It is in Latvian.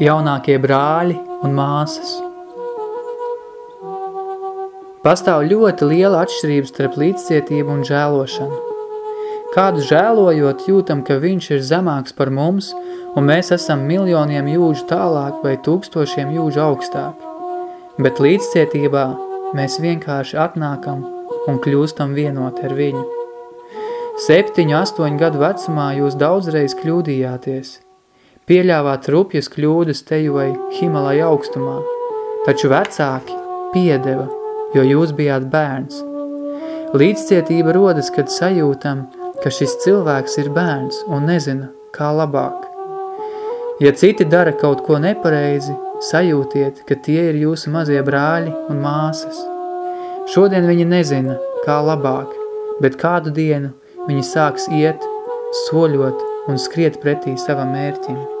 jaunākie brāļi un māsas. Pastāv ļoti liela atšķirības starp līdzcietību un žēlošanu. Kādu žēlojot, jūtam, ka viņš ir zemāks par mums, un mēs esam miljoniem jūžu tālāk vai tūkstošiem jūžu augstāk. Bet līdzcietībā mēs vienkārši atnākam un kļūstam vienot ar viņu. Septiņu, astoņu gadu vecumā jūs daudzreiz kļūdījāties – Pieļāvāt rupjas kļūdas teju vai Himalaja augstumā, taču vecāki piedeva, jo jūs bijāt bērns. Līdzcietība rodas, kad sajūtam, ka šis cilvēks ir bērns un nezina, kā labāk. Ja citi dara kaut ko nepareizi, sajūtiet, ka tie ir jūsu mazie brāļi un māsas. Šodien viņi nezina, kā labāk, bet kādu dienu viņi sāks iet, soļot un skriet pretī savam mērķim.